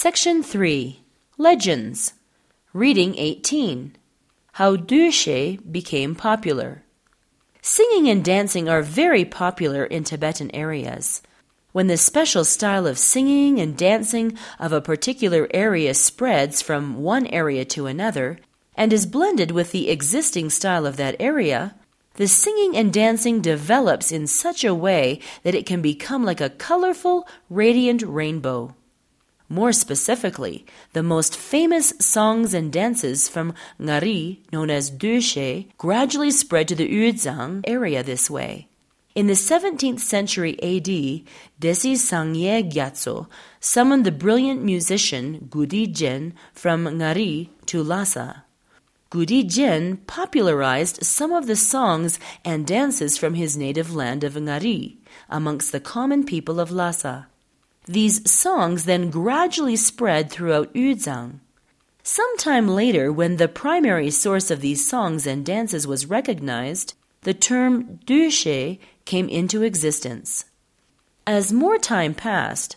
Section 3 Legends. Reading 18 How Dushe became popular. Singing and dancing are very popular in Tibetan areas. When the special style of singing and dancing of a particular area spreads from one area to another and is blended with the existing style of that area, the singing and dancing develops in such a way that it can become like a colorful, radiant rainbow. More specifically, the most famous songs and dances from Ngari, known as Dushe, gradually spread to the Yuzhang area this way. In the 17th century AD, Desi Sangye Gyatso summoned the brilliant musician Gudi Jen from Ngari to Lhasa. Gudi Jen popularized some of the songs and dances from his native land of Ngari amongst the common people of Lhasa. These songs then gradually spread throughout Yuzhang. Sometime later, when the primary source of these songs and dances was recognized, the term Dushe came into existence. As more time passed,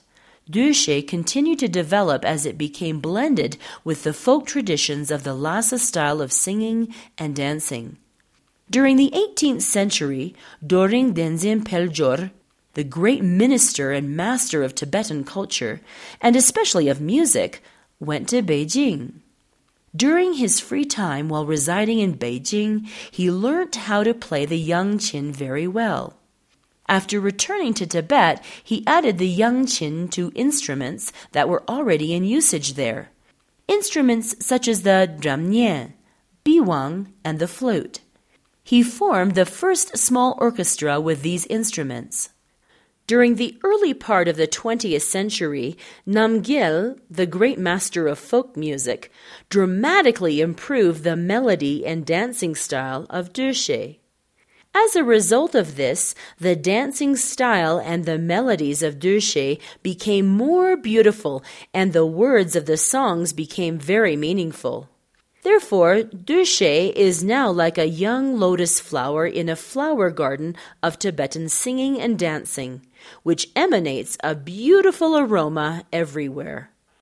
Dushe continued to develop as it became blended with the folk traditions of the Lhasa style of singing and dancing. During the 18th century, Dorjing Denzin Peljor the great minister and master of Tibetan culture, and especially of music, went to Beijing. During his free time while residing in Beijing, he learnt how to play the yangqin very well. After returning to Tibet, he added the yangqin to instruments that were already in usage there. Instruments such as the dramnyen, biwang, and the flute. He formed the first small orchestra with these instruments. During the early part of the 20th century, Namgyel, the great master of folk music, dramatically improved the melody and dancing style of Dushe. As a result of this, the dancing style and the melodies of Dushe became more beautiful and the words of the songs became very meaningful. Therefore, Dushe is now like a young lotus flower in a flower garden of Tibetan singing and dancing, which emanates a beautiful aroma everywhere.